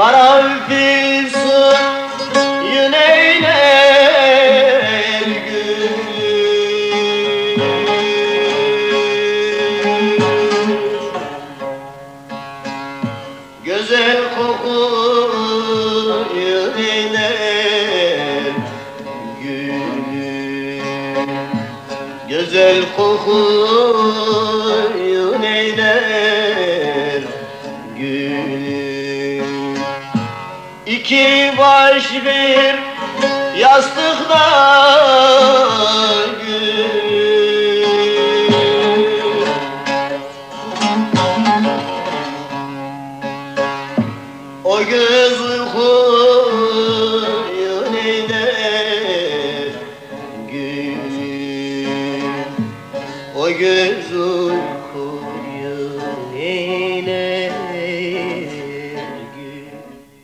Karanfil suyun eyler gül Güzel kokuyun eyler gül Güzel kokuyun İki baş bir yastıkta gül. O göz uykuyu neyde gül. O göz uykuyu neyde